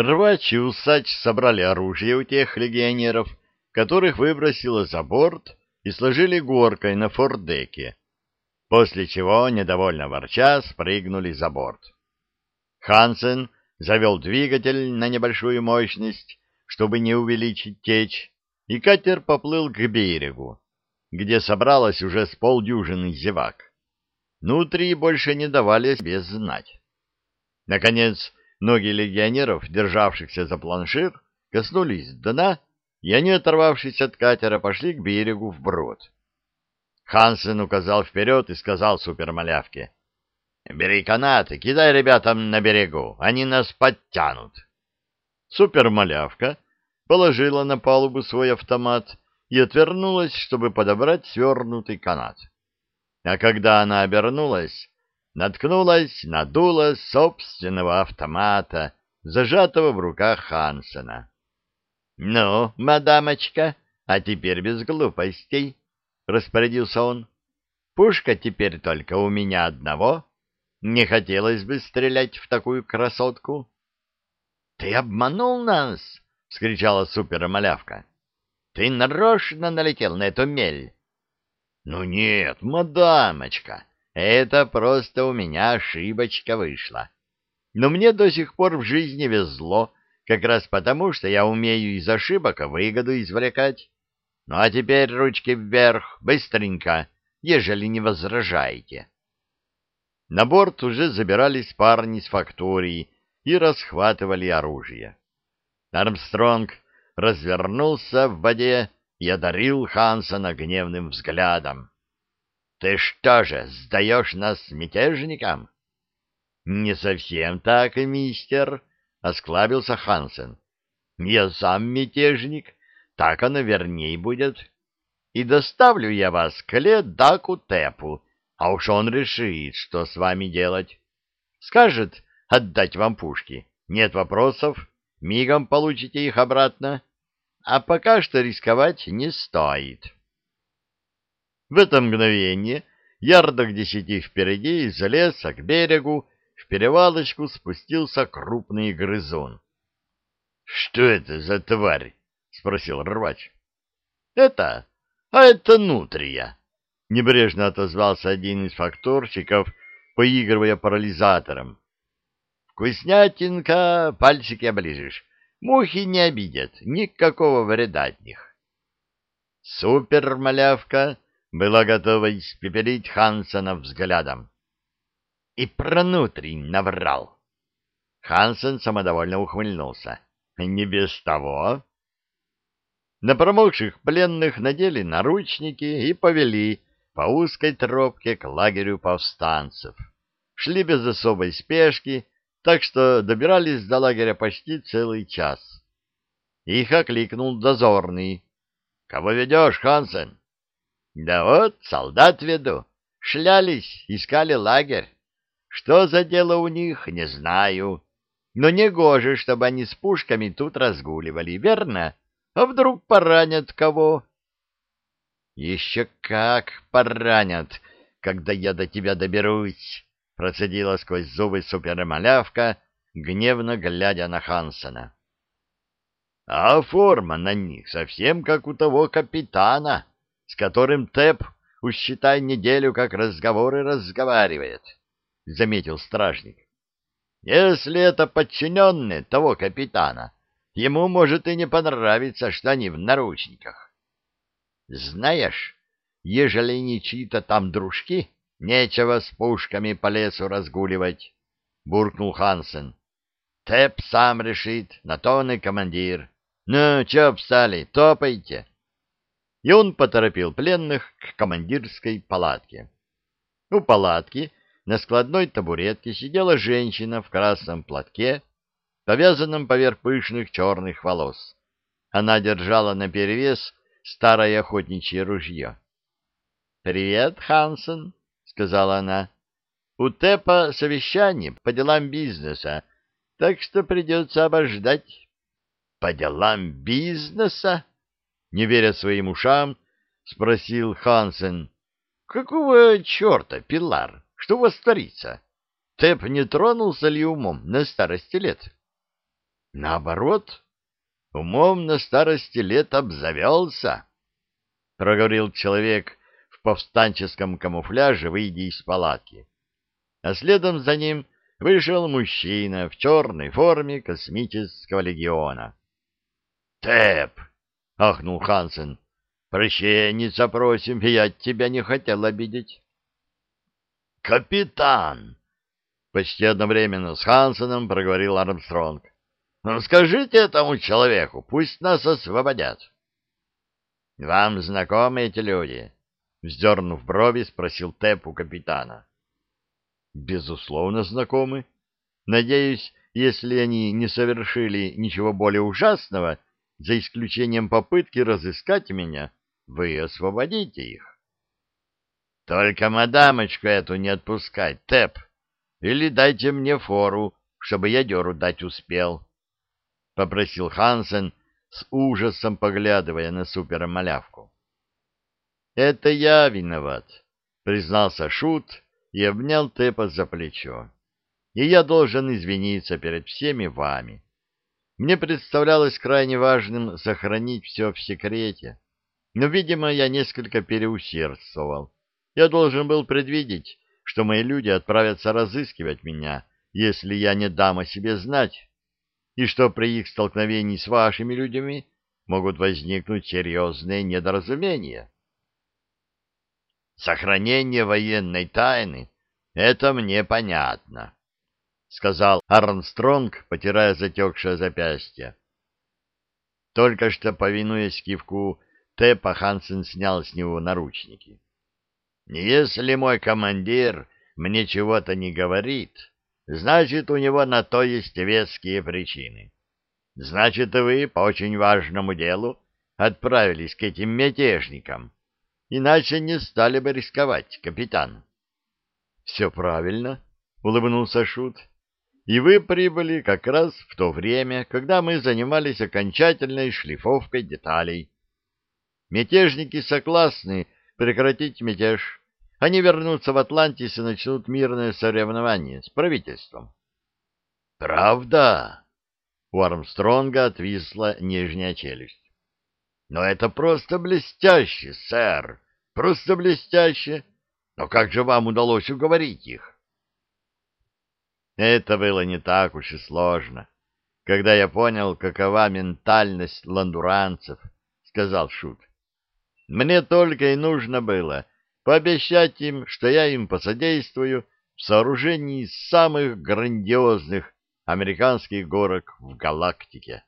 Рвач и усач собрали оружие у тех легионеров, которых выбросило за борт и сложили горкой на фордеке, после чего, недовольно ворча, спрыгнули за борт. Хансен завел двигатель на небольшую мощность, чтобы не увеличить течь, и катер поплыл к берегу, где собралось уже с полдюжины зевак. Внутри больше не давали себе знать. Наконец, ноги легионеров, державшихся за планшир, коснулись дна, и они, оторвавшись от катера, пошли к берегу вброд. Хансен указал вперед и сказал супермалявке, «Бери канаты, кидай ребятам на берегу, они нас подтянут». Супермалявка положила на палубу свой автомат и отвернулась, чтобы подобрать свернутый канат. А когда она обернулась, наткнулась на дуло собственного автомата, зажатого в руках Хансена. — Ну, мадамочка, а теперь без глупостей, — распорядился он. — Пушка теперь только у меня одного. Не хотелось бы стрелять в такую красотку. — Ты обманул нас! — вскричала супермалявка. — Ты нарочно налетел на эту мель. — Ну нет, мадамочка, это просто у меня ошибочка вышла. Но мне до сих пор в жизни везло, как раз потому, что я умею из ошибок выгоду извлекать. Ну а теперь ручки вверх, быстренько, ежели не возражаете. На борт уже забирались парни с фактории и расхватывали оружие. Армстронг развернулся в воде и одарил Хансона гневным взглядом. — Ты что же, сдаешь нас мятежникам? — Не совсем так, мистер, — осклабился Хансен. — Я сам мятежник, так оно верней будет. И доставлю я вас к Ледаку Тепу, а уж он решит, что с вами делать. Скажет отдать вам пушки. Нет вопросов, мигом получите их обратно. А пока что рисковать не стоит. В это мгновение ярдок десяти впереди из леса к берегу в перевалочку спустился крупный грызун. — Что это за тварь? — спросил рвач. — Это? А это нутрия. Небрежно отозвался один из факторщиков, поигрывая парализатором. — Вкуснятинка, пальчики оближешь. Мухи не обидят, никакого вреда от них. Супер-малявка была готова испепелить Хансона взглядом. И про внутрень наврал. Хансен самодовольно ухмыльнулся. Не без того. На промокших пленных надели наручники и повели по узкой тропке к лагерю повстанцев. Шли без особой спешки, так что добирались до лагеря почти целый час. Их окликнул дозорный. — Кого ведешь, Хансен? — Да вот, солдат веду. Шлялись, искали лагерь. Что за дело у них, не знаю. Но не гоже, чтобы они с пушками тут разгуливали, верно? А вдруг поранят кого? Еще как поранят, когда я до тебя доберусь, процедила сквозь зубы супермалявка, гневно глядя на Хансена. А форма на них совсем как у того капитана, с которым Тэп, усчитай неделю, как разговоры разговаривает, — заметил стражник. Если это подчиненные того капитана, ему может и не понравиться, что они в наручниках. Знаешь, ежели не чьи-то там дружки, нечего с пушками по лесу разгуливать, — буркнул Хансен. Тэп сам решит, на то он и командир. Ну, чё встали, топайте. И он поторопил пленных к командирской палатке. У палатки на складной табуретке сидела женщина в красном платке, повязанном поверх пышных черных волос. Она держала наперевес старое охотничье ружье. — Привет, Хансен, — сказала она. — У Тепа совещание по делам бизнеса, так что придется обождать. — По делам бизнеса? — не веря своим ушам, спросил Хансен. — Какого черта, Пилар? Что у вас творится? Тэп не тронулся ли умом на старости лет? Наоборот, умом на старости лет обзавелся, — проговорил человек в повстанческом камуфляже, выйдя из палатки. А следом за ним вышел мужчина в черной форме космического легиона. «Тэп!» — ахнул Хансен. «Прощенница просим, я тебя не хотел обидеть». «Капитан!» — почти одновременно с Хансеном проговорил Армстронг. «Ну, скажите этому человеку, пусть нас освободят». «Вам знакомы эти люди?» — вздернув брови, спросил Тэп у капитана. «Безусловно, знакомы. Надеюсь, если они не совершили ничего более ужасного, за исключением попытки разыскать меня, вы освободите их. Только мадамочку эту не отпускать, Тэп, или дайте мне фору, чтобы я дёру дать успел, — попросил Хансен, с ужасом поглядывая на супермалявку. — Это я виноват, — признался Шут и обнял Тэпа за плечо. — И я должен извиниться перед всеми вами. Мне представлялось крайне важным сохранить все в секрете. Но, видимо, я несколько переусердствовал. Я должен был предвидеть, что мои люди отправятся разыскивать меня, если я не дам о себе знать, и что при их столкновении с вашими людьми могут возникнуть серьезные недоразумения. Сохранение военной тайны — это мне понятно, — сказал Армстронг, потирая затекшее запястье. Только что, повинуясь кивку Тэпа Хансен снял с него наручники. «Если мой командир мне чего-то не говорит, значит, у него на то есть веские причины. Значит, вы по очень важному делу отправились к этим мятежникам, иначе не стали бы рисковать, капитан». «Все правильно», — улыбнулся Шут. «И вы прибыли как раз в то время, когда мы занимались окончательной шлифовкой деталей». Мятежники согласны прекратить мятеж. Они вернутся в Атлантис и начнут мирное соревнование с правительством. — Правда? — у Армстронга отвисла нижняя челюсть. — Но это просто блестяще, сэр, просто блестяще. Но как же вам удалось уговорить их? Это было не так уж и сложно. Когда я понял, какова ментальность ландуранцев, — сказал Шут. Мне только и нужно было пообещать им, что я им посодействую в сооружении самых грандиозных американских горок в галактике.